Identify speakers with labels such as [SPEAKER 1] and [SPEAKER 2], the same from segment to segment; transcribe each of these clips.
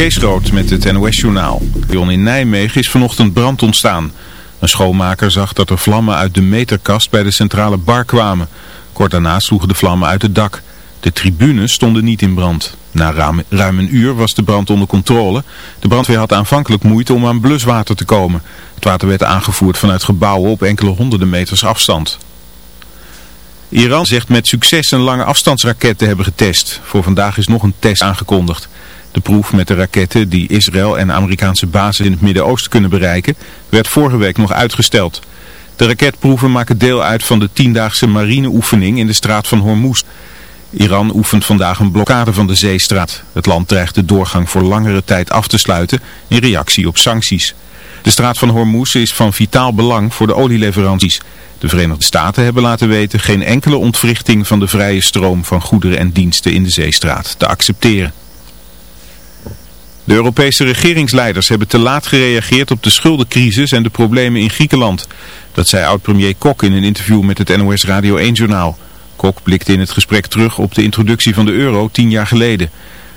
[SPEAKER 1] Kees Rood met het NOS-journaal. In Nijmegen is vanochtend brand ontstaan. Een schoonmaker zag dat er vlammen uit de meterkast bij de centrale bar kwamen. Kort daarna sloegen de vlammen uit het dak. De tribunes stonden niet in brand. Na ruim een uur was de brand onder controle. De brandweer had aanvankelijk moeite om aan bluswater te komen. Het water werd aangevoerd vanuit gebouwen op enkele honderden meters afstand. Iran zegt met succes een lange afstandsraket te hebben getest. Voor vandaag is nog een test aangekondigd. De proef met de raketten die Israël en Amerikaanse bases in het Midden-Oosten kunnen bereiken, werd vorige week nog uitgesteld. De raketproeven maken deel uit van de tiendaagse marineoefening in de straat van Hormuz. Iran oefent vandaag een blokkade van de zeestraat. Het land dreigt de doorgang voor langere tijd af te sluiten in reactie op sancties. De straat van Hormuz is van vitaal belang voor de olieleveranties. De Verenigde Staten hebben laten weten geen enkele ontwrichting van de vrije stroom van goederen en diensten in de zeestraat te accepteren. De Europese regeringsleiders hebben te laat gereageerd op de schuldencrisis en de problemen in Griekenland. Dat zei oud-premier Kok in een interview met het NOS Radio 1-journaal. Kok blikte in het gesprek terug op de introductie van de euro tien jaar geleden.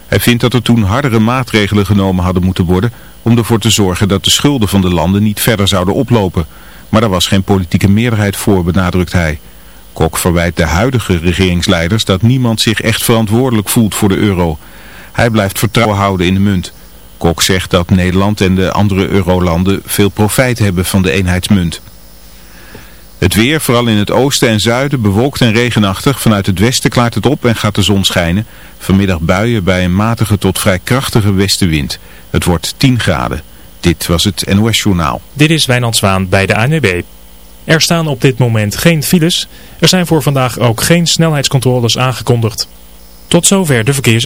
[SPEAKER 1] Hij vindt dat er toen hardere maatregelen genomen hadden moeten worden om ervoor te zorgen dat de schulden van de landen niet verder zouden oplopen. Maar daar was geen politieke meerderheid voor, benadrukt hij. Kok verwijt de huidige regeringsleiders dat niemand zich echt verantwoordelijk voelt voor de euro. Hij blijft vertrouwen houden in de munt. Kok zegt dat Nederland en de andere eurolanden veel profijt hebben van de eenheidsmunt. Het weer, vooral in het oosten en zuiden, bewolkt en regenachtig. Vanuit het westen klaart het op en gaat de zon schijnen. Vanmiddag buien bij een matige tot vrij krachtige westenwind. Het wordt 10 graden. Dit was het NOS Journaal.
[SPEAKER 2] Dit is Wijnand Zwaan bij de ANWB. Er staan op dit moment geen files. Er zijn voor vandaag ook geen snelheidscontroles aangekondigd. Tot zover de verkeers.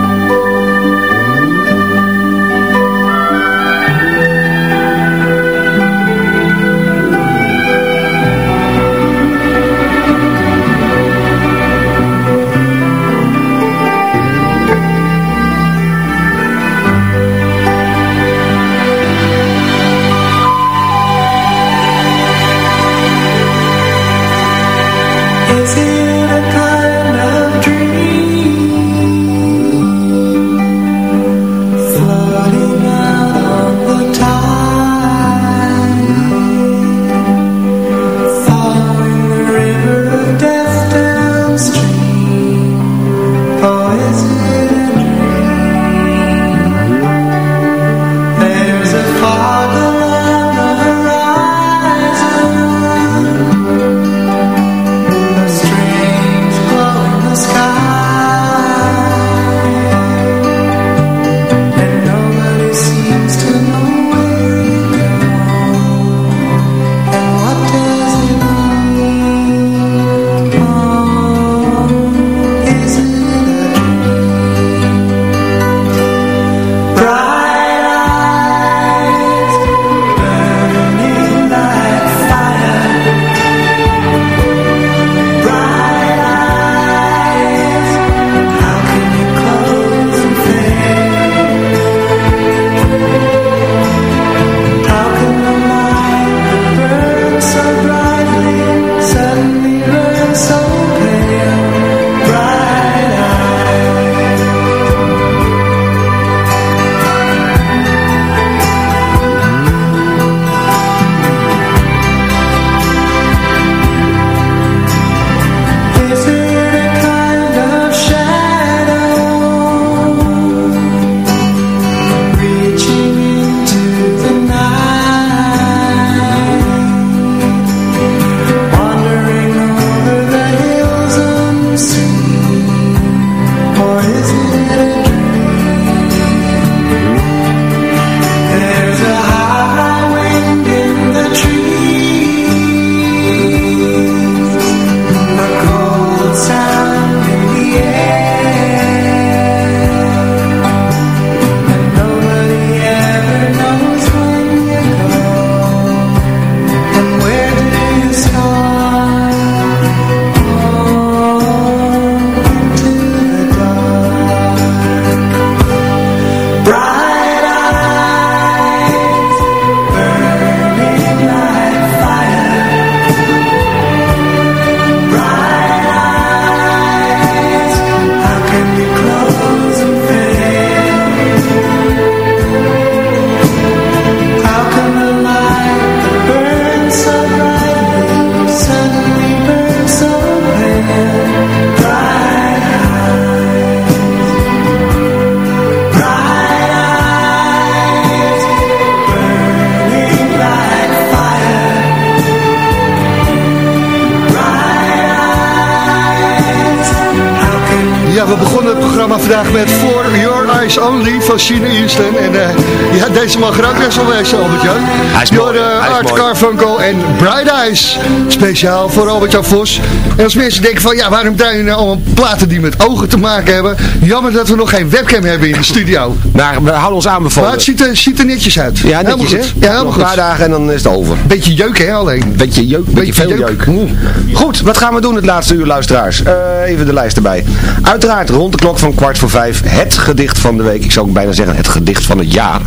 [SPEAKER 3] Speciaal voor Albert-Jan Vos. En als mensen denken van, ja, waarom draaien je nou allemaal platen die met ogen te maken hebben? Jammer dat we nog geen webcam hebben in de studio.
[SPEAKER 4] Maar we houden ons
[SPEAKER 3] Maar
[SPEAKER 4] aanbevolen.
[SPEAKER 3] het ziet er, ziet er netjes uit.
[SPEAKER 4] Ja, netjes
[SPEAKER 3] helemaal
[SPEAKER 4] hè?
[SPEAKER 3] goed. Ja, helemaal goed.
[SPEAKER 4] een paar dagen en dan is het over.
[SPEAKER 3] Beetje jeuk, hè, alleen.
[SPEAKER 4] Beetje jeuk, beetje,
[SPEAKER 3] Beetje
[SPEAKER 4] veel
[SPEAKER 3] jeuk.
[SPEAKER 4] jeuk. Goed, wat gaan we doen het laatste uur, luisteraars? Eh, even de lijst erbij. Uiteraard rond de klok van kwart voor vijf het gedicht van de week. Ik zou ook bijna zeggen het gedicht van het jaar.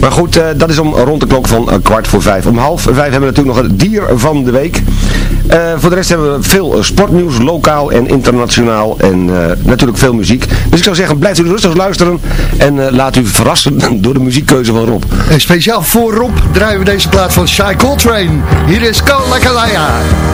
[SPEAKER 4] Maar goed, eh, dat is om rond de klok van eh, kwart voor vijf. Om half vijf hebben we natuurlijk nog het dier van de week. Eh, voor de rest hebben we veel eh, sportnieuws, lokaal en internationaal. En eh, natuurlijk veel muziek. Dus ik zou zeggen, blijft u rustig luisteren. En eh, laat u verrassen door de muziekkeuze van Rob.
[SPEAKER 3] En speciaal voor Rob draaien we deze plaat van Shy Coltrane. Hier is Kalakalaya.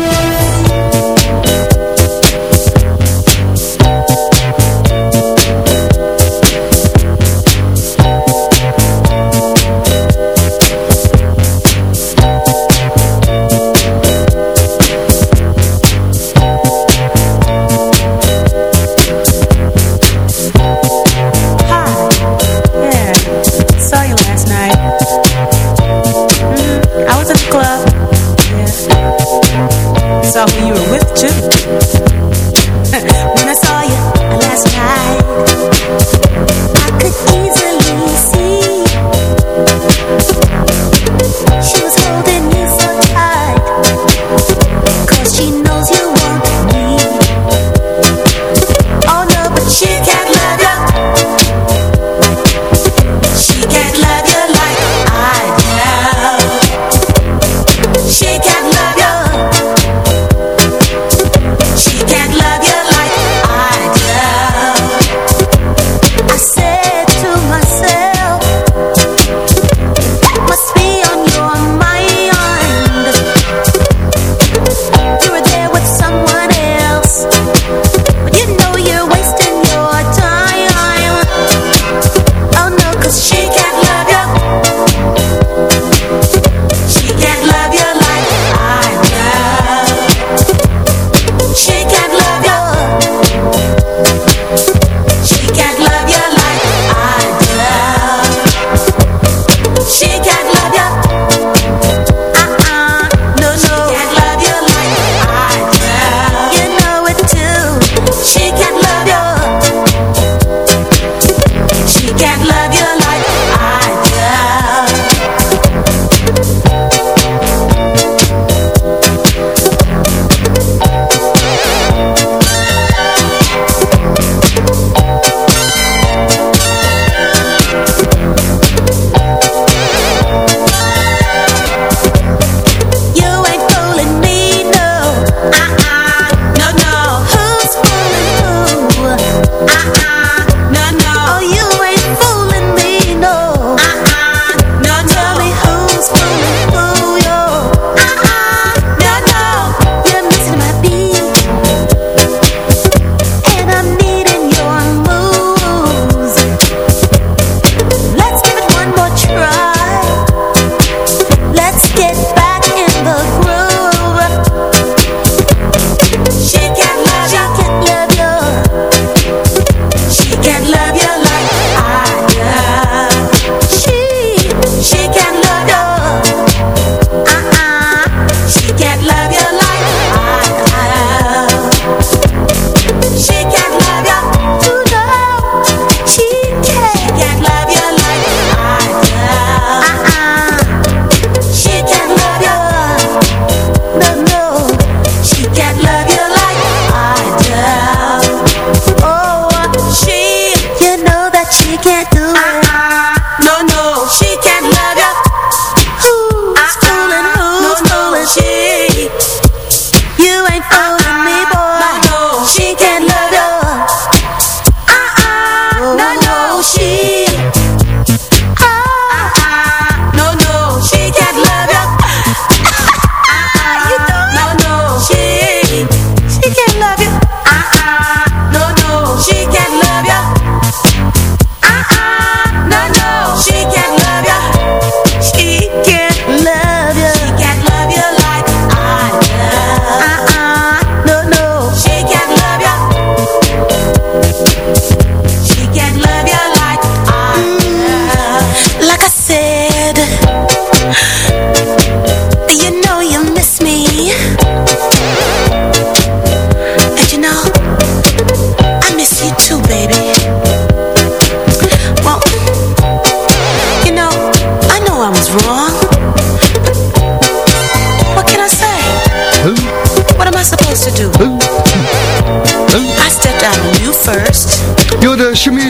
[SPEAKER 5] you can't do
[SPEAKER 6] it.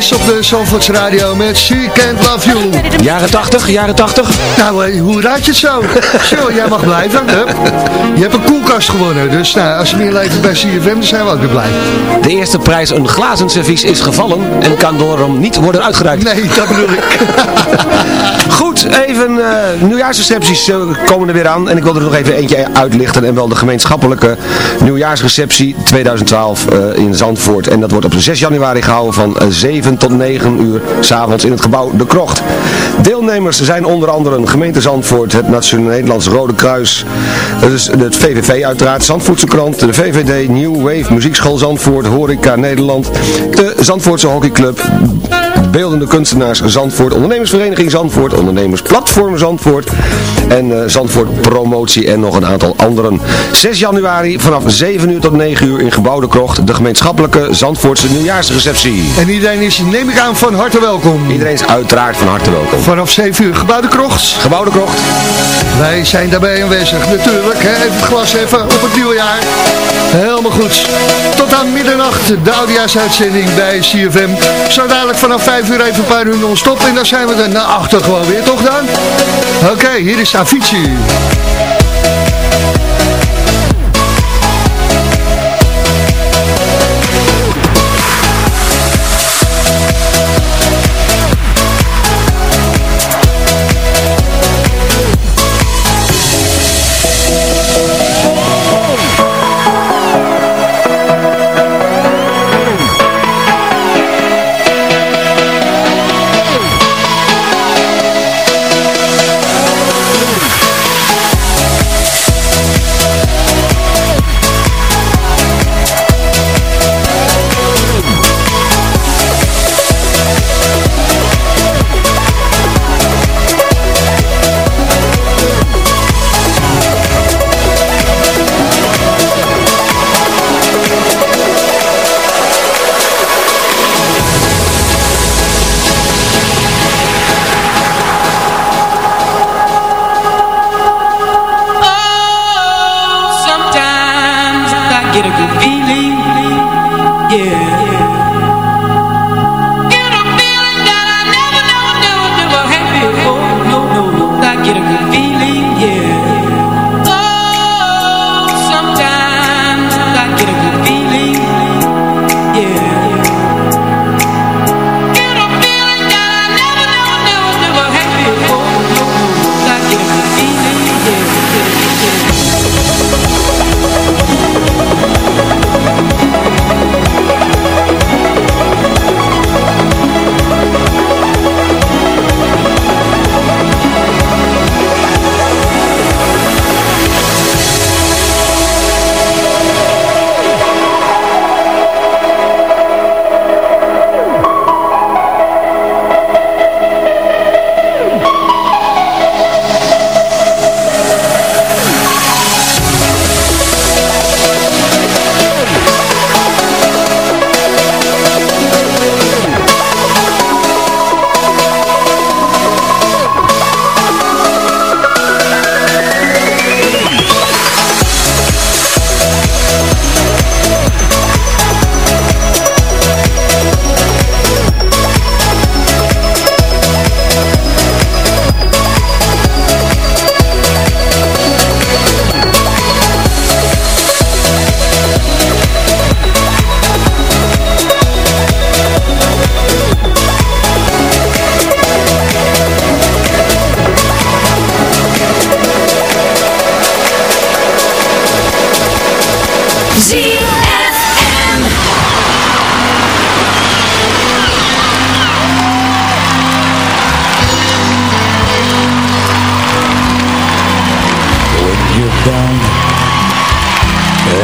[SPEAKER 6] Op de Zandvoorts Radio met She Can't Love You.
[SPEAKER 4] Jaren 80, jaren 80.
[SPEAKER 6] Nou, eh, hoe raad je het zo? Zo, jij mag blijven. Je hebt een koelkast gewonnen. Dus nou, als je meer levert bij CFM, dan zijn we ook weer blij.
[SPEAKER 4] De eerste prijs, een glazen servies, is gevallen en kan daarom niet worden uitgereikt.
[SPEAKER 6] Nee, dat bedoel ik.
[SPEAKER 4] Goed, even eh nieuwjaarsrecepties eh, komen er weer aan. En ik wil er nog even eentje uitlichten. En wel de gemeenschappelijke nieuwjaarsreceptie 2012 eh, in Zandvoort. En dat wordt op 6 januari gehouden van eh, 7 tot 9 uur s'avonds in het gebouw De Krocht. Deelnemers zijn onder andere een gemeente Zandvoort, het Nationaal Nederlands Rode Kruis, dus het VVV uiteraard, Zandvoortse krant, de VVD, New Wave, Muziekschool Zandvoort, Horeca Nederland, de Zandvoortse Hockeyclub, Beeldende Kunstenaars Zandvoort, Ondernemersvereniging Zandvoort, Ondernemersplatform Zandvoort en eh, Zandvoort Promotie en nog een aantal anderen. 6 januari vanaf 7 uur tot 9 uur in Gebouw de Krocht, de gemeenschappelijke Zandvoortse nieuwjaarsreceptie.
[SPEAKER 6] En iedereen is, neem ik aan, van harte welkom.
[SPEAKER 4] Iedereen is uiteraard van harte welkom.
[SPEAKER 6] Vanaf 7 uur, gebouw de krocht.
[SPEAKER 4] Gebouw de Krocht.
[SPEAKER 6] Wij zijn daarbij aanwezig, natuurlijk. Hè? Even het glas even op het nieuwe jaar. Helemaal goed. Tot aan middernacht, de oudjaarsuitzending bij CFM. Zo dadelijk vanaf 5 uur even een paar uur non-stop. En dan zijn we er naar achter gewoon weer, toch dan? Oké, hier is Avicii.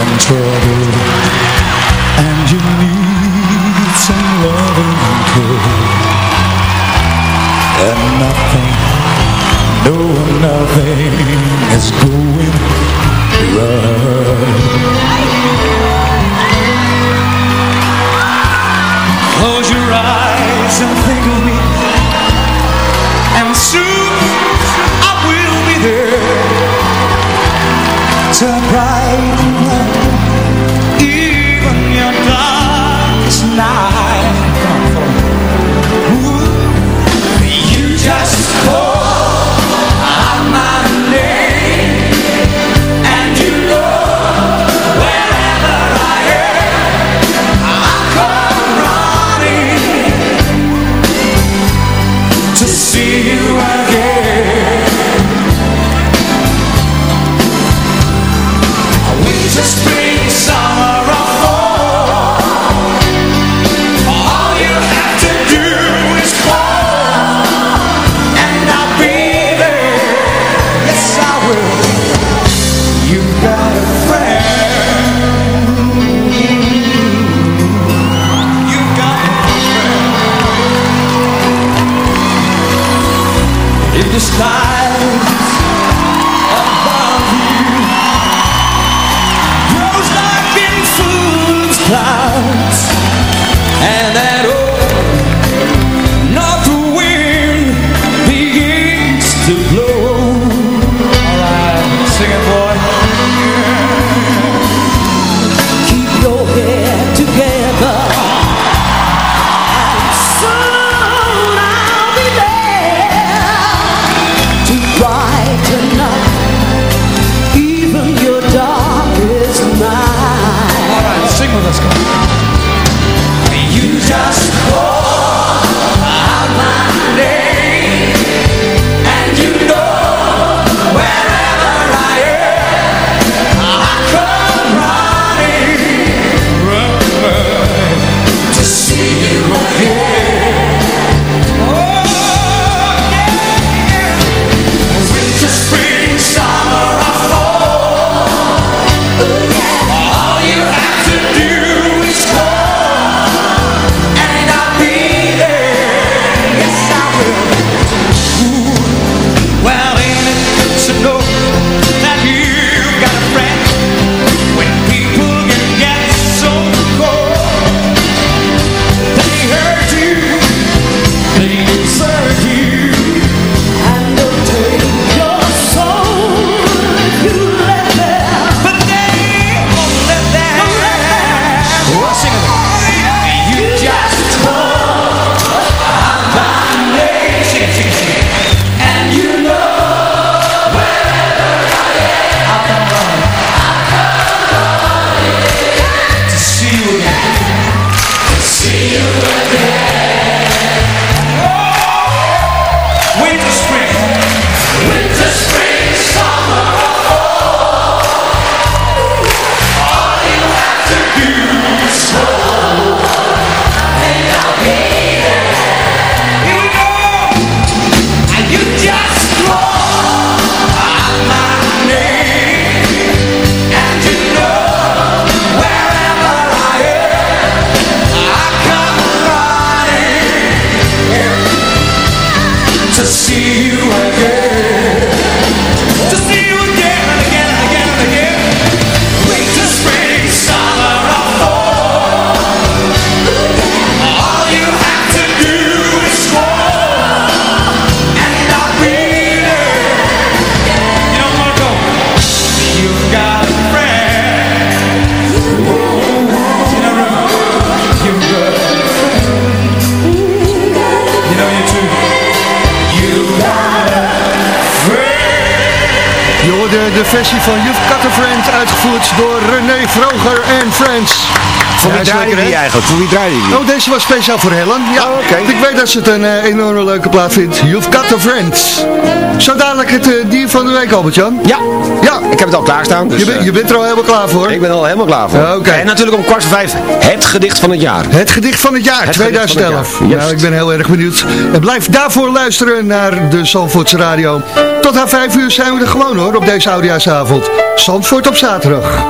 [SPEAKER 7] untroubled And you need some loving care And nothing, no nothing is going right Close your eyes and think of me. And soon I will be there Surprise night.
[SPEAKER 8] versie van You've Got a Friend, uitgevoerd door René Vroger en Friends.
[SPEAKER 4] Voor wie draaide die eigenlijk? Voor wie draaide die?
[SPEAKER 9] Oh, deze was speciaal voor Helen. Ja,
[SPEAKER 4] Oh, oké.
[SPEAKER 9] ik weet dat ze het een eh, enorme leuke plaat vindt. You've got a friend. Zo dadelijk het eh, dier van de week, Albert-Jan.
[SPEAKER 4] Ja,
[SPEAKER 9] Ja,
[SPEAKER 4] ik heb het al klaarstaan. Dus,
[SPEAKER 9] je, bent-
[SPEAKER 4] eh,
[SPEAKER 9] je bent er al helemaal klaar voor.
[SPEAKER 4] ik ben er al helemaal klaar voor.
[SPEAKER 9] Oké.
[SPEAKER 4] En natuurlijk om kwart voor vijf het gedicht van het jaar.
[SPEAKER 9] Het gedicht van het jaar,
[SPEAKER 4] Het gedicht van het
[SPEAKER 9] 2011.
[SPEAKER 4] jaar, juist.
[SPEAKER 9] Nou, ik ben heel erg benieuwd. En blijf daarvoor luisteren naar de Zandvoortse Radio. Tot aan 5 uur zijn we er gewoon hoor, op deze oudejaarsavond. Zandvoort op zaterdag.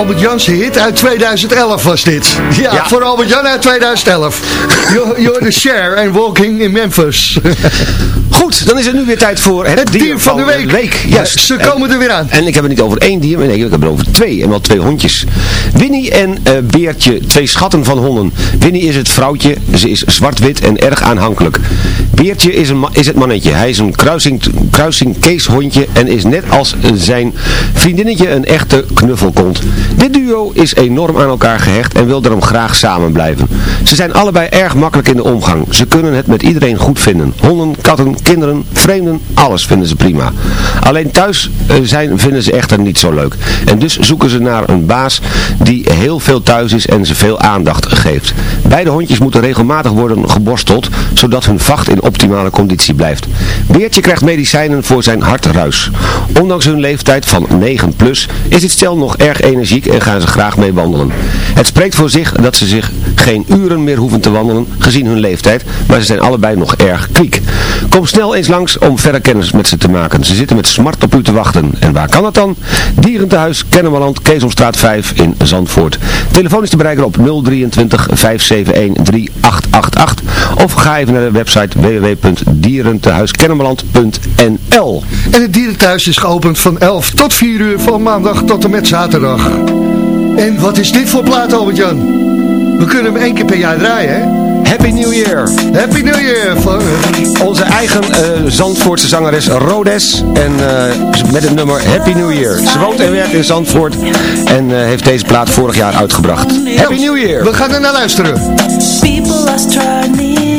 [SPEAKER 9] Albert Jansen hit uit 2011 was dit. Ja,
[SPEAKER 4] Ja.
[SPEAKER 9] voor Albert Jan uit 2011. You're, you're the share and walking in Memphis.
[SPEAKER 4] Goed, dan is het nu weer tijd voor het,
[SPEAKER 9] dier van de week. Ja, ze komen er weer aan.
[SPEAKER 4] En ik heb het niet over één dier, maar nee, ik heb het over twee. En wel twee hondjes. Winnie en eh, Beertje, twee schatten van honden. Winnie is het vrouwtje, ze is zwart-wit en erg aanhankelijk. Beertje is, een is het mannetje. Hij is een kruising, kruising keeshondje en is net als zijn vriendinnetje een echte knuffelkont. Dit duo is enorm aan elkaar gehecht en wil daarom graag samen blijven. Ze zijn allebei erg makkelijk in de omgang. Ze kunnen het met iedereen goed vinden. Honden, katten, kinderen, vreemden, alles vinden ze prima. Alleen thuis eh, zijn vinden ze echter niet zo leuk. En dus zoeken ze naar een baas die heel veel thuis is en ze veel aandacht geeft. Beide hondjes moeten regelmatig worden geborsteld, zodat hun vacht in optimale conditie blijft. Beertje krijgt medicijnen voor zijn hartruis. Ondanks hun leeftijd van 9 plus is dit stel nog erg energiek en gaan ze graag mee wandelen. Het spreekt voor zich dat ze zich geen uren meer hoeven te wandelen gezien hun leeftijd, maar ze zijn allebei nog erg kwiek. Kom snel eens langs om verder kennis met ze te maken. Ze zitten met smart op u te wachten. En waar kan dat dan? Dierentehuis Kennemerland, Keesomstraat 5 in Zandvoort. Telefoon is te bereiken op 023 571 3888 of ga even naar de website www.dierentehuiskennemerland.nl
[SPEAKER 8] En het dierenthuis is geopend van 11 tot 4 uur van maandag tot en met zaterdag. En wat is dit voor plaat, Albert-Jan? We kunnen hem één keer per jaar draaien, hè?
[SPEAKER 4] Happy New Year!
[SPEAKER 8] Happy New Year! Van,
[SPEAKER 4] Onze eigen eh, Zandvoortse zangeres Rodes en eh, met het nummer Happy New Year. Ze woont en werkt in Zandvoort en eh, heeft deze plaat vorig jaar uitgebracht. Happy New Year!
[SPEAKER 8] we gaan er naar luisteren.
[SPEAKER 10] People are struggling,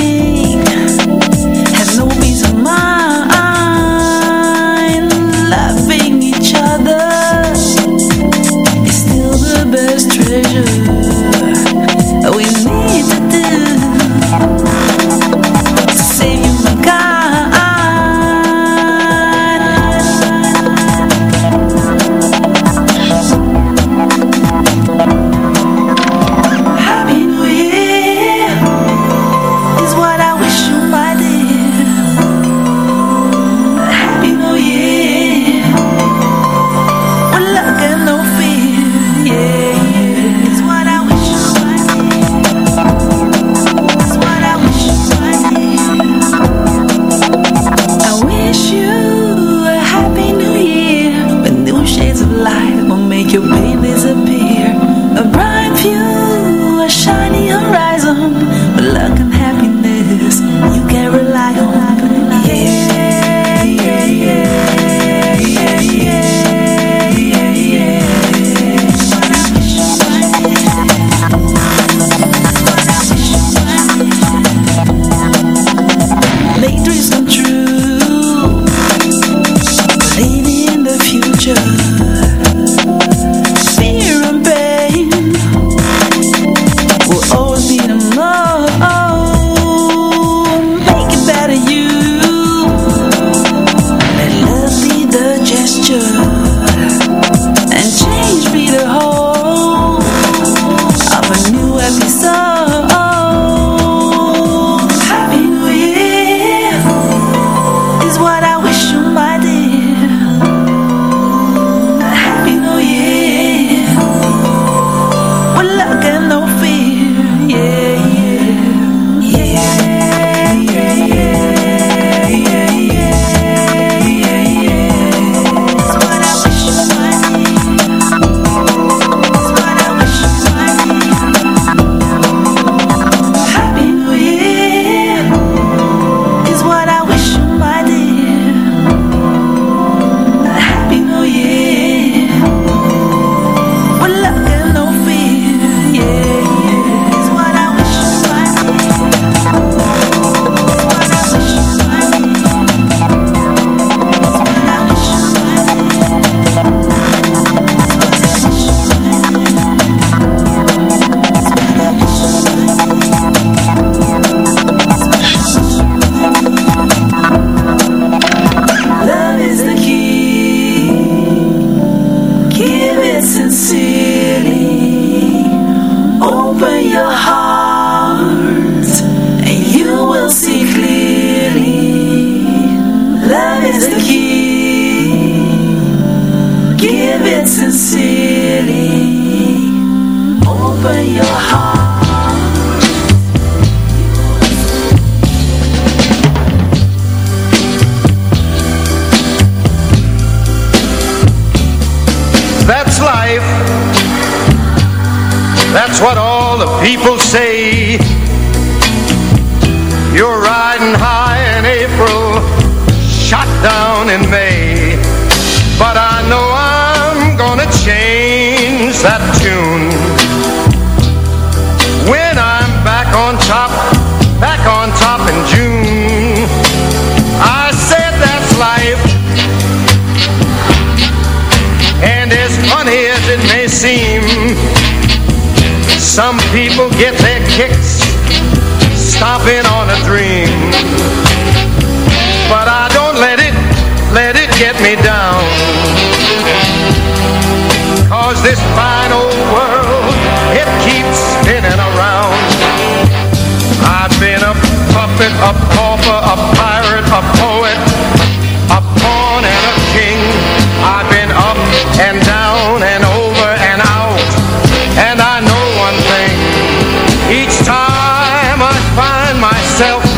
[SPEAKER 11] yourself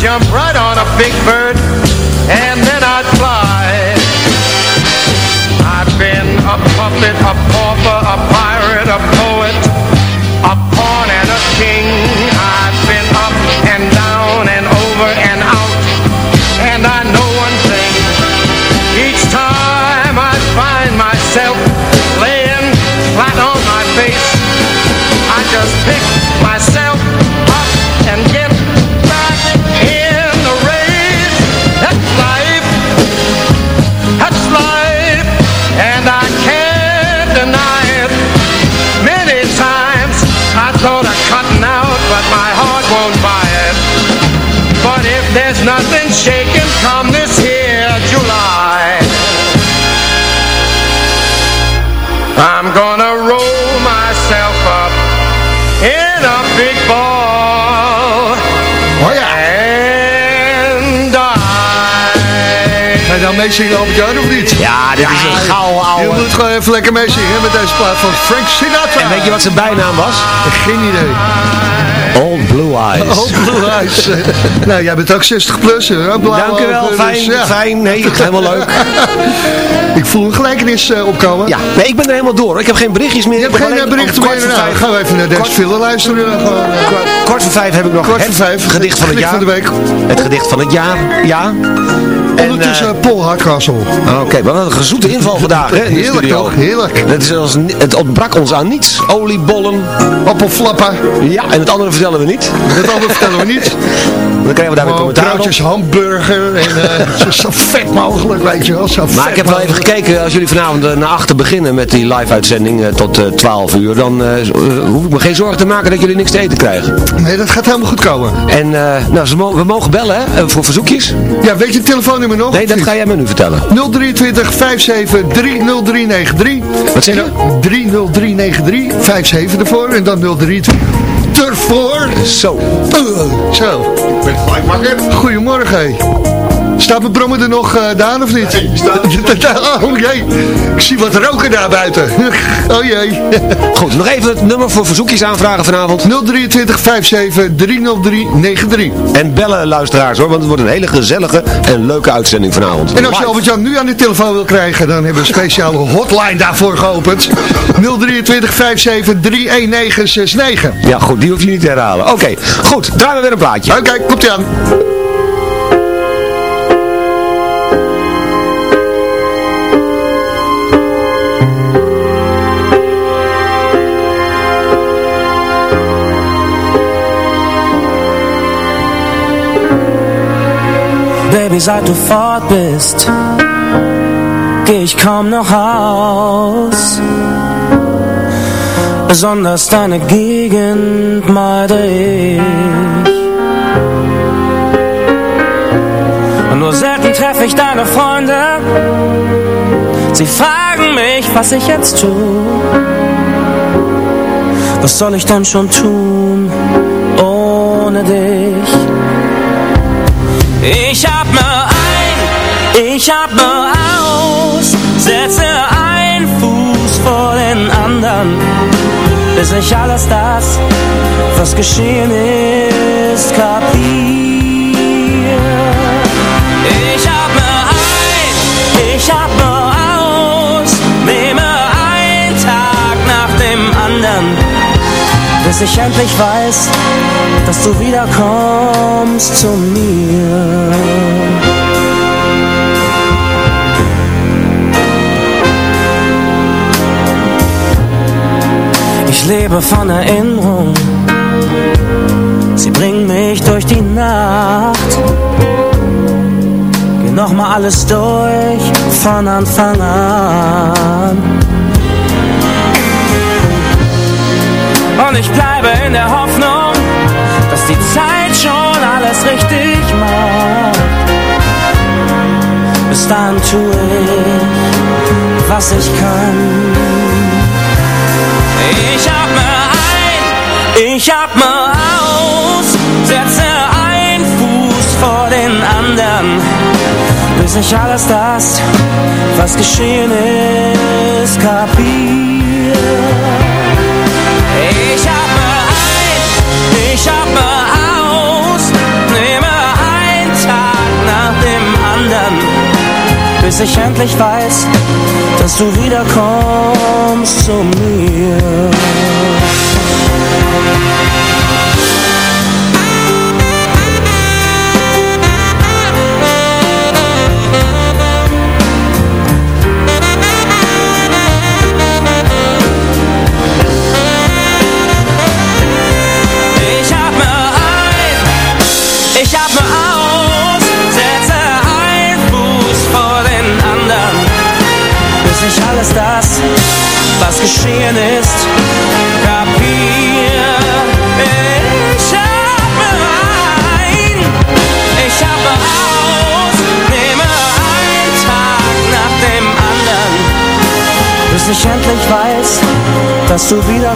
[SPEAKER 11] jump right on a big bird shaking come this here July, I'm gonna roll myself up in a big ball
[SPEAKER 8] Oh ja.
[SPEAKER 11] and die.
[SPEAKER 8] Ga je nou meezingen Albert Jan of niet?
[SPEAKER 4] Ja, dit is een gouden
[SPEAKER 8] Je
[SPEAKER 4] ouwe.
[SPEAKER 8] moet gewoon even lekker meezingen met deze plaat van Frank Sinatra.
[SPEAKER 4] En weet je wat zijn bijnaam was?
[SPEAKER 8] Geen idee.
[SPEAKER 4] Old Blue Eyes.
[SPEAKER 8] Oh, Blue Eyes. nou, jij bent ook 60 plus. hè?
[SPEAKER 4] Dank u wel,
[SPEAKER 8] ogen,
[SPEAKER 4] fijn,
[SPEAKER 8] dus ja.
[SPEAKER 4] fijn. Nee, helemaal leuk.
[SPEAKER 8] Ik voel een gelijkenis eh, opkomen.
[SPEAKER 4] Ja, nee, ik ben er helemaal door. Ik heb geen berichtjes meer.
[SPEAKER 8] Je hebt
[SPEAKER 4] Ik heb
[SPEAKER 8] geen eh, berichten meer. Nou,
[SPEAKER 4] vijf.
[SPEAKER 8] gaan we even naar deze
[SPEAKER 4] Kwart-
[SPEAKER 8] film luisteren. Gewoon, eh,
[SPEAKER 4] Kwart, kwart voor vijf heb ik nog het
[SPEAKER 8] voor vijf.
[SPEAKER 4] gedicht van het jaar.
[SPEAKER 8] van de week.
[SPEAKER 4] Het gedicht van het jaar, ja. En,
[SPEAKER 8] Ondertussen
[SPEAKER 4] eh,
[SPEAKER 8] eh, Paul Hardcastle.
[SPEAKER 4] Oké, maar wat een gezoete inval vandaag, hè, in de
[SPEAKER 8] Heerlijk toch? Heerlijk.
[SPEAKER 4] Het, is als, het ontbrak ons aan niets. Oliebollen.
[SPEAKER 8] Appelflappen.
[SPEAKER 4] Ja, en het andere vertellen we niet.
[SPEAKER 8] Dat andere vertellen we niet.
[SPEAKER 4] Dan krijgen we daar weer
[SPEAKER 8] Gewoon
[SPEAKER 4] commentaar
[SPEAKER 8] broodjes hamburger. En eh, zo, vet mogelijk, weet je wel. Zo
[SPEAKER 4] Maar ik heb wel even gekeken, als jullie vanavond eh, naar achter beginnen met die live-uitzending eh, tot eh, 12 uur, dan hoef ik me geen zorgen te maken dat jullie niks te eten krijgen.
[SPEAKER 8] Nee, dat gaat helemaal goed komen.
[SPEAKER 4] En nou, mo- we mogen bellen hè, voor verzoekjes.
[SPEAKER 8] Ja, weet je het telefoonnummer nog?
[SPEAKER 4] Nee, dat ga jij me nu vertellen.
[SPEAKER 8] 023 57 30393.
[SPEAKER 4] Wat zeg je?
[SPEAKER 8] 30393. 57 ervoor en dan 023 ervoor.
[SPEAKER 4] Zo.
[SPEAKER 8] Uh, zo.
[SPEAKER 4] Ik ben gelijk wakker.
[SPEAKER 8] Goedemorgen. Staat mijn brommer er nog, uh, Daan, of niet? oh jee, ik zie wat roken daar buiten. oh jee.
[SPEAKER 4] Goed, nog even het nummer voor verzoekjes aanvragen vanavond.
[SPEAKER 8] 023 57 30393.
[SPEAKER 4] En bellen luisteraars hoor, want het wordt een hele gezellige en leuke uitzending vanavond.
[SPEAKER 8] En als je. Albert-Jan nu aan de telefoon wil krijgen, dan hebben we een speciale hotline daarvoor geopend. 023 57 31969.
[SPEAKER 4] Ja goed, die hoef je niet te herhalen. Oké, goed, draaien we weer een plaatje.
[SPEAKER 8] Oké, komt ie aan.
[SPEAKER 12] Seit du fort bist, geh ich kaum noch aus. Besonders deine Gegend meide ich. Und nur selten treffe ich deine Freunde. Sie fragen mich, was ich jetzt tue. Was soll ich denn schon tun ohne dich? Ich atme ein, ich atme aus, setze ein Fuß vor den anderen, bis ich alles das, was geschehen ist, kapier. Ich atme ein, ich atme aus, nehme einen Tag nach dem anderen, bis ich endlich weiß, dass du wiederkommst zu mir. Ich lebe von Erinnerung, sie bringen mich durch die Nacht. Geh nochmal alles durch von Anfang an. Und ich bleibe in der Hoffnung, dass die Zeit schon alles richtig macht. Bis dann tue ich, was ich kann. Ich atme ein, ich atme aus, setze ein Fuß vor den anderen, bis ich alles das, was geschehen ist, kapiere. Ich atme aus, nehme einen Tag nach dem anderen, bis ich endlich weiß, dass du wiederkommst zu mir.
[SPEAKER 7] subir a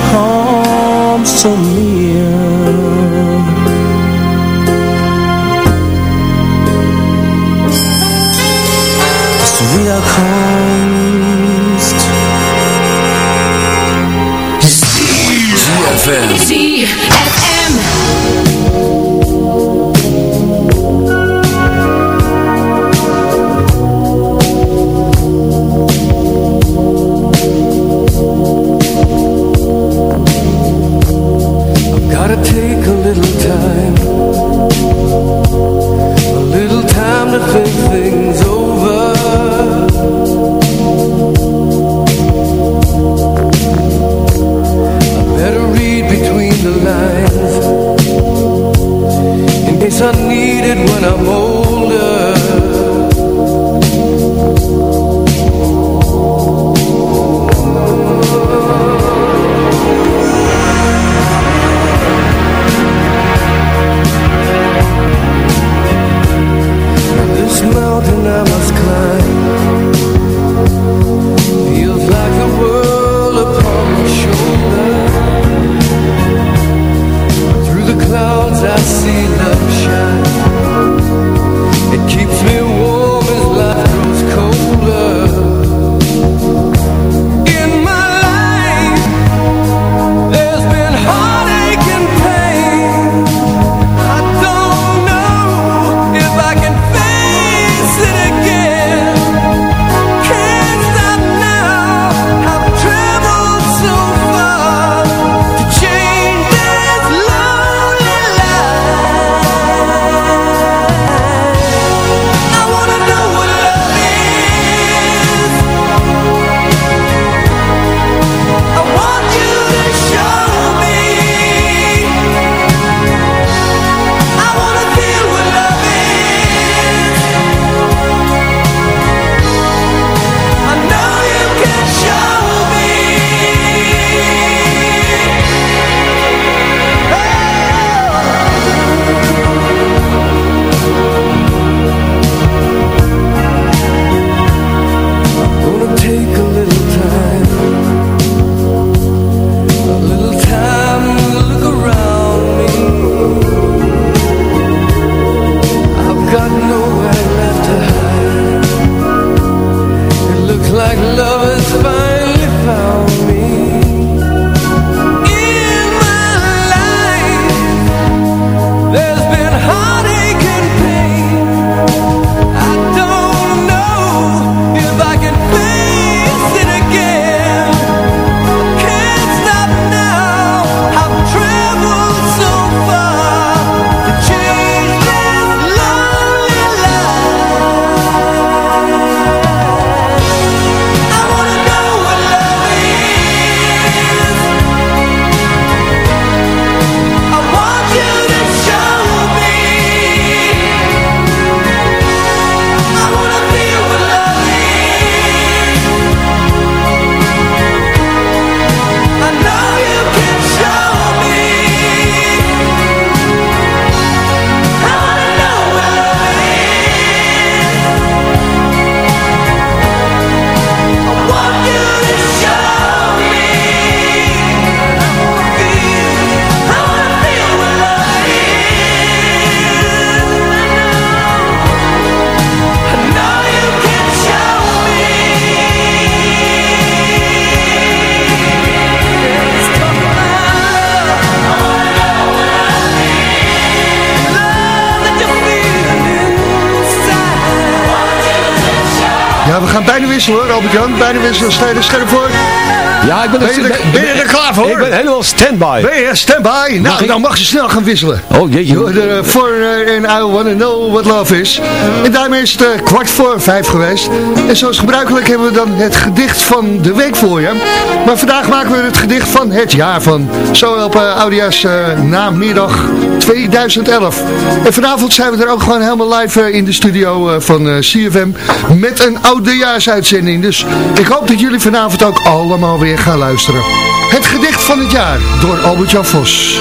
[SPEAKER 8] wisselen hoor, Albert-Jan. Bijna wisselen, sta je er scherp voor?
[SPEAKER 4] Ja, ik ben,
[SPEAKER 8] Ben je er- ben je er klaar voor?
[SPEAKER 4] Ik ben helemaal standby.
[SPEAKER 8] Ben je stand-by? Nou,
[SPEAKER 4] ik-
[SPEAKER 8] dan mag je snel gaan wisselen.
[SPEAKER 4] Oh jeetje.
[SPEAKER 8] De En I Wanna Know What Love Is. En daarmee is het eh, kwart voor vijf geweest. En zoals gebruikelijk hebben we dan het gedicht van de week voor je. Maar vandaag maken we het gedicht van het jaar van. Zo op uh, Audia's eh, namiddag 2011. En vanavond zijn we er ook gewoon helemaal live in de studio van CFM. Met een oudejaarsuitzending. Dus ik hoop dat jullie vanavond ook allemaal weer gaan luisteren. Het gedicht van het jaar door Albert-Jan Vos.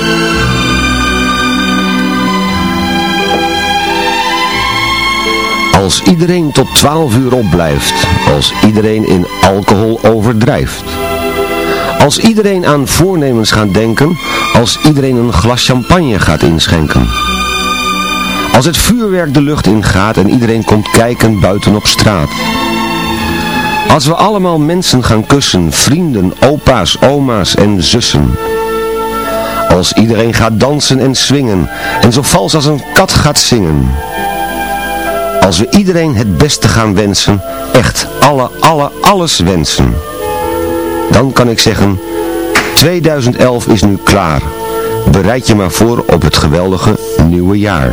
[SPEAKER 4] Als iedereen tot 12 uur opblijft, als iedereen in alcohol overdrijft. Als iedereen aan voornemens gaat denken, als iedereen een glas champagne gaat inschenken. Als het vuurwerk de lucht ingaat en iedereen komt kijken buiten op straat. Als we allemaal mensen gaan kussen, vrienden, opa's, oma's en zussen. Als iedereen gaat dansen en swingen en zo vals als een kat gaat zingen. Als we iedereen het beste gaan wensen, echt alle, alle, alles wensen. Dan kan ik zeggen, 2011 is nu klaar. Bereid je maar voor op het geweldige nieuwe jaar.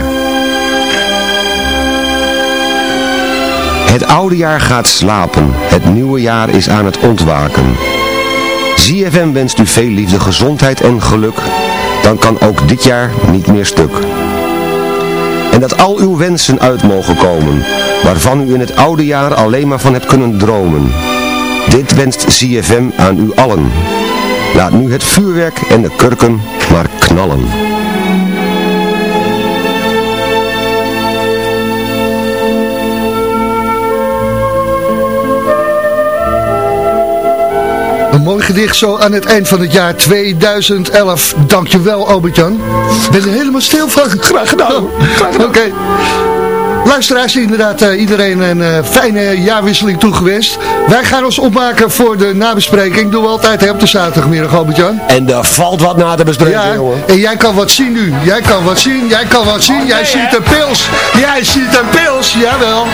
[SPEAKER 4] Het oude jaar gaat slapen, het nieuwe jaar is aan het ontwaken. ZFM wenst u veel liefde, gezondheid en geluk. Dan kan ook dit jaar niet meer stuk. En dat al uw wensen uit mogen komen, waarvan u in het oude jaar alleen maar van hebt kunnen dromen. Dit wenst CFM aan u allen. Laat nu het vuurwerk en de kurken maar knallen.
[SPEAKER 8] Mooi gedicht zo aan het eind van het jaar 2011. Dankjewel Albert-Jan. Ben er helemaal stil van. Graag gedaan. Oké. Luisteraars, inderdaad eh, iedereen een eh, fijne jaarwisseling toegewenst. Wij gaan ons opmaken voor de nabespreking. Doen we altijd hè, op de zaterdagmiddag, Albert-Jan.
[SPEAKER 4] En er valt wat na te bespreken,
[SPEAKER 8] Ja,
[SPEAKER 4] jongen.
[SPEAKER 8] en jij kan wat zien nu. Jij kan wat zien, jij kan wat zien. jij ziet een pils. Jij ziet een pils, jawel.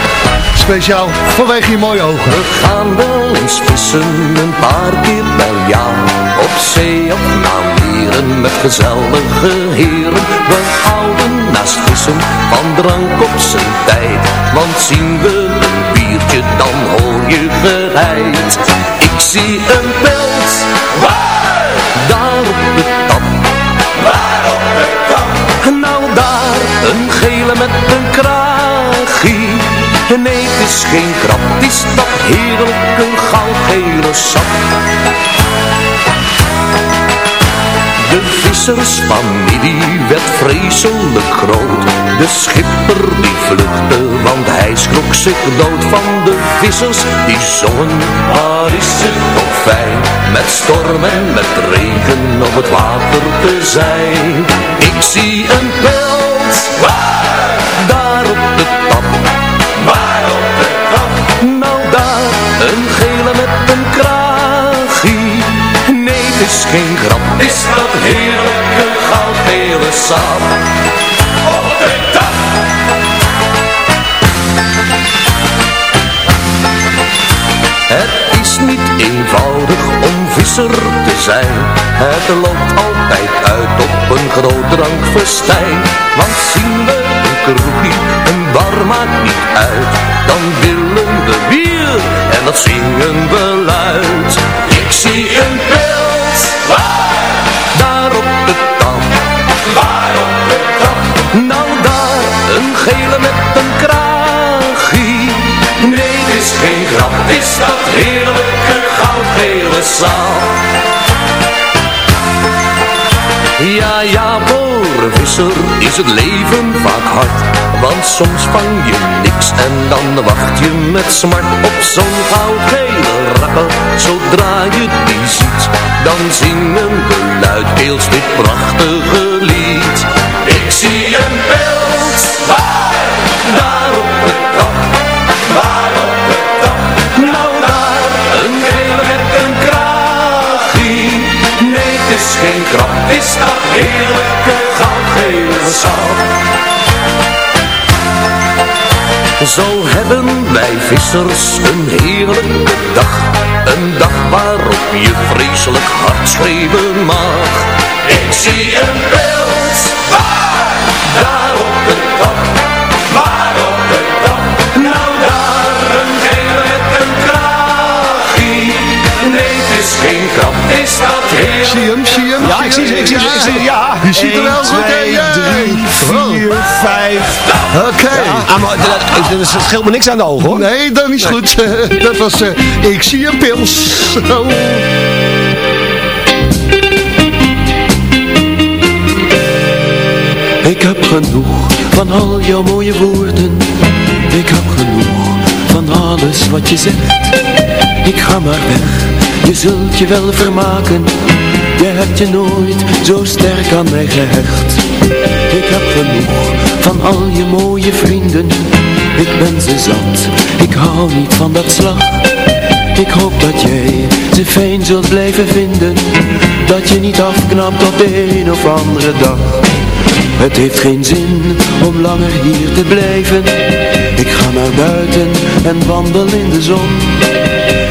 [SPEAKER 8] Speciaal vanwege je mooie ogen.
[SPEAKER 13] We gaan wel eens vissen een paar keer per jaar Op zee of met gezellige heren. We houden naast vissen van drank op zijn tijd. Want zien we een biertje dan hoor je gereid. Ik zie een pels Waar? Daar op de tap Waar op de tap? Nou daar, een gele met een kraagje Nee, het is geen het is dat heerlijk een goudgele sap. De vissersfamilie werd vreselijk groot. De schipper die vluchtte, want hij schrok zich dood van de vissers die zongen. Waar is het toch fijn, met storm en met regen op het water te zijn. Ik zie een pels, waar? Daar op de tap. Waar op de tap? Nou daar, een gele met een kraagje. Het is geen grap, is dat heerlijke goudgele sap. Op de. Het is niet eenvoudig om visser te zijn. Het loopt altijd uit op een groot drankfestijn. Want zien we een kroegje, een bar maakt niet uit. Dan willen we bier en dat zingen we luid. Ik zie een pils, is geen grap, het is dat heerlijke goudgele sap. Ja, ja, een visser is het leven vaak hard. Want soms vang je niks en dan wacht je met smart op zo'n goudgele rakker. Zodra je die ziet, dan zingen we luidkeels dit prachtige lied. Ik zie een beeld, waar? Daar op de kap, waar op de kap? Nou daar, een gele met een kraagje. Nee, het is geen grap, het is dat heerlijke goudgele sap. Zo hebben wij vissers een heerlijke dag. Een dag waarop je vreselijk hard schreeuwen mag. Ik zie een beeld, waar? Daar op het dak, waar grap, is dat heel...
[SPEAKER 8] Zie je hem, zie je hem?
[SPEAKER 4] Ja, ik zie ze, ik zie ze, ik zie ze, ja.
[SPEAKER 8] Je ziet er wel
[SPEAKER 4] 1,
[SPEAKER 8] goed
[SPEAKER 4] 2,
[SPEAKER 8] in.
[SPEAKER 4] 3, 4, 5.
[SPEAKER 8] Oké.
[SPEAKER 4] Ah, dat, dat scheelt me niks aan de ogen hoor.
[SPEAKER 8] Nee, dat is goed. dat was eh, Ik zie een pils.
[SPEAKER 14] Ik heb genoeg van al jouw mooie woorden. Ik heb genoeg van alles wat je zegt. Ik ga maar weg, je zult je wel vermaken. Je hebt je nooit zo sterk aan mij gehecht. Ik heb genoeg van al je mooie vrienden. Ik ben ze zat, ik hou niet van dat slag. Ik hoop dat jij ze fijn zult blijven vinden. Dat je niet afknapt op de een of andere dag. Het heeft geen zin om langer hier te blijven Ik ga naar buiten en wandel in de zon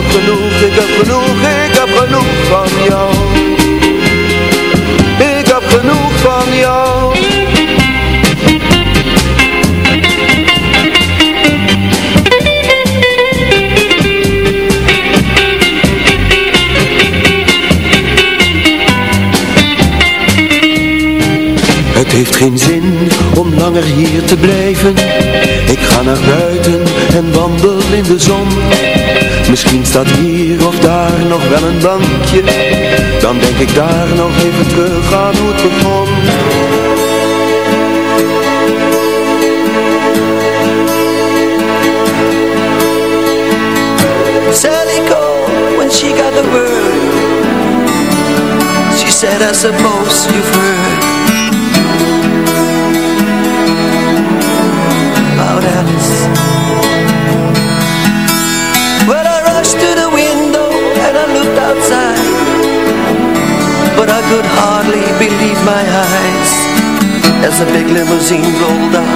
[SPEAKER 14] heb genoeg, ik heb genoeg, ik heb genoeg van jou. Ik heb genoeg van jou. Het heeft geen zin om langer hier te blijven. Ik ga naar buiten en wandel in de zon Misschien staat hier of daar nog wel een bankje. Dan denk ik daar nog even terug aan hoe het begon.
[SPEAKER 15] Sally called when she got the word. She said, I suppose you've heard could hardly believe my eyes As a big limousine rolled up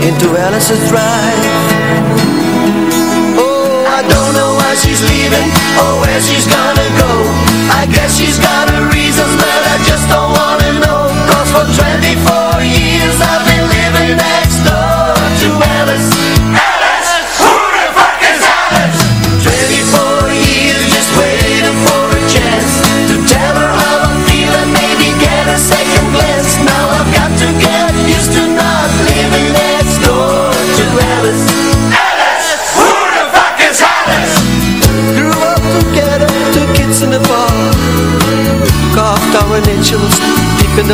[SPEAKER 15] Into Alice's drive Oh, I don't know why she's leaving or where she's gonna go. I guess she's got her reasons, but I just don't wanna know. Cause for 24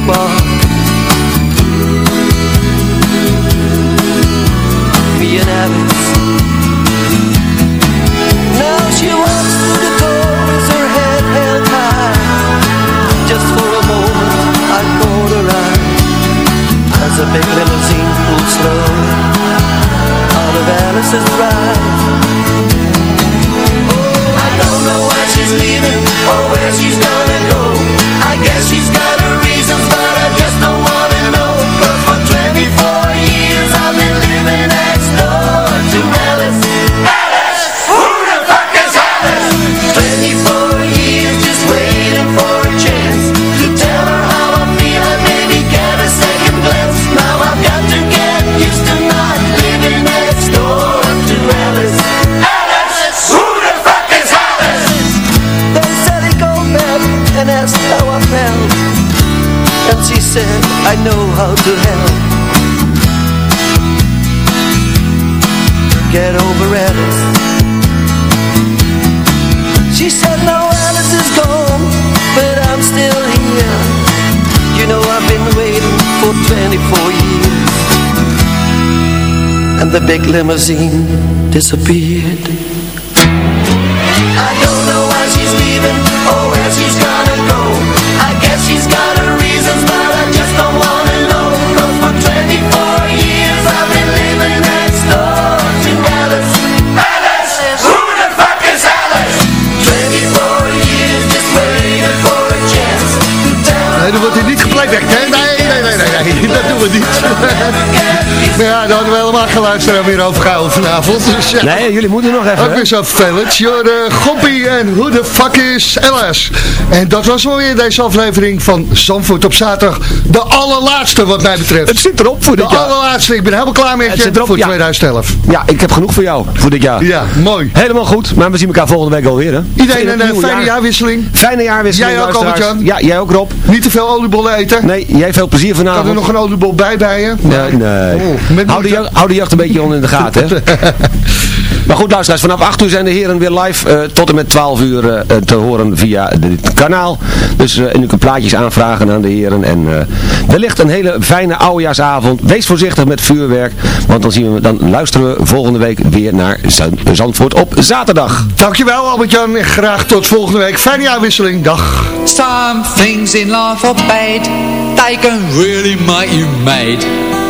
[SPEAKER 15] the bar and the big limousine
[SPEAKER 16] disappeared.
[SPEAKER 15] I don't know why she's leaving or where she's gonna go. I guess she's got her reasons, but I just don't wanna know. 'Cause for 24 years I've been living next door to Alice. Alice! Who the fuck is Alice? 24 years just waiting for a chance to tell
[SPEAKER 8] Nee, dan wordt hij niet geplaybacked, hè? Nee, nee, nee, nee, nee, dat doen we niet. Ja, daar hadden we helemaal geen luisteraar meer over gehouden vanavond. Dus ja.
[SPEAKER 4] Nee, jullie moeten nog even.
[SPEAKER 8] Ook weer zo vervelend. Jorde Goppie en Who the fuck is Alice? En dat was wel weer deze aflevering van Zandvoort op zaterdag. De allerlaatste wat mij betreft.
[SPEAKER 4] Het zit erop voor
[SPEAKER 8] De
[SPEAKER 4] dit jaar.
[SPEAKER 8] allerlaatste. Ik ben helemaal klaar met
[SPEAKER 4] Het
[SPEAKER 8] je
[SPEAKER 4] erop,
[SPEAKER 8] voor
[SPEAKER 4] ja.
[SPEAKER 8] 2011.
[SPEAKER 4] Ja, ik heb genoeg voor jou voor dit jaar.
[SPEAKER 8] Ja, mooi.
[SPEAKER 4] Helemaal goed, maar we zien elkaar volgende week alweer. Hè?
[SPEAKER 8] Iedereen een eh, fijne
[SPEAKER 4] jaar.
[SPEAKER 8] jaarwisseling.
[SPEAKER 4] Fijne jaarwisseling.
[SPEAKER 8] Jij ook. Albert-Jan?
[SPEAKER 4] Ja, jij ook Rob.
[SPEAKER 8] Niet te veel oliebollen eten.
[SPEAKER 4] Nee, jij veel plezier
[SPEAKER 8] Kan
[SPEAKER 4] vanavond.
[SPEAKER 8] er nog een oliebol bij bij je?
[SPEAKER 4] Nee, nee.
[SPEAKER 8] Oh,
[SPEAKER 4] hou, de jacht, hou de jacht een beetje onder in de gaten. Hè? maar goed, luisteraars, vanaf 8 uur zijn de heren weer live eh, tot en met 12 uur eh, te horen via dit kanaal. Dus eh, en u kunt plaatjes aanvragen aan de heren. En eh wellicht een hele fijne oudejaarsavond. Wees voorzichtig met vuurwerk, want dan, zien we, dan luisteren we volgende week weer naar Zand- Zandvoort op zaterdag.
[SPEAKER 8] Dankjewel Albert-Jan en graag tot volgende week. Fijne jaarwisseling. Dag.
[SPEAKER 7] Some things in life are bad, they can really make you mad.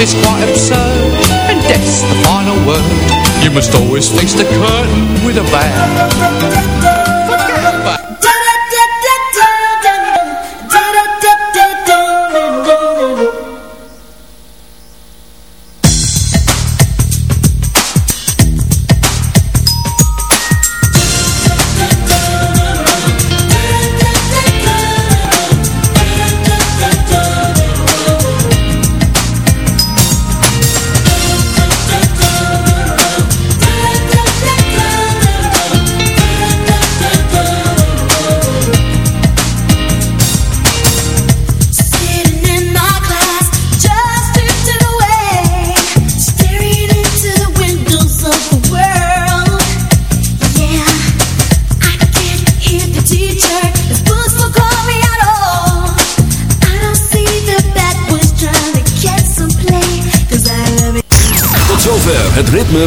[SPEAKER 7] is quite absurd And death's the final word. You must always face the curtain with a bow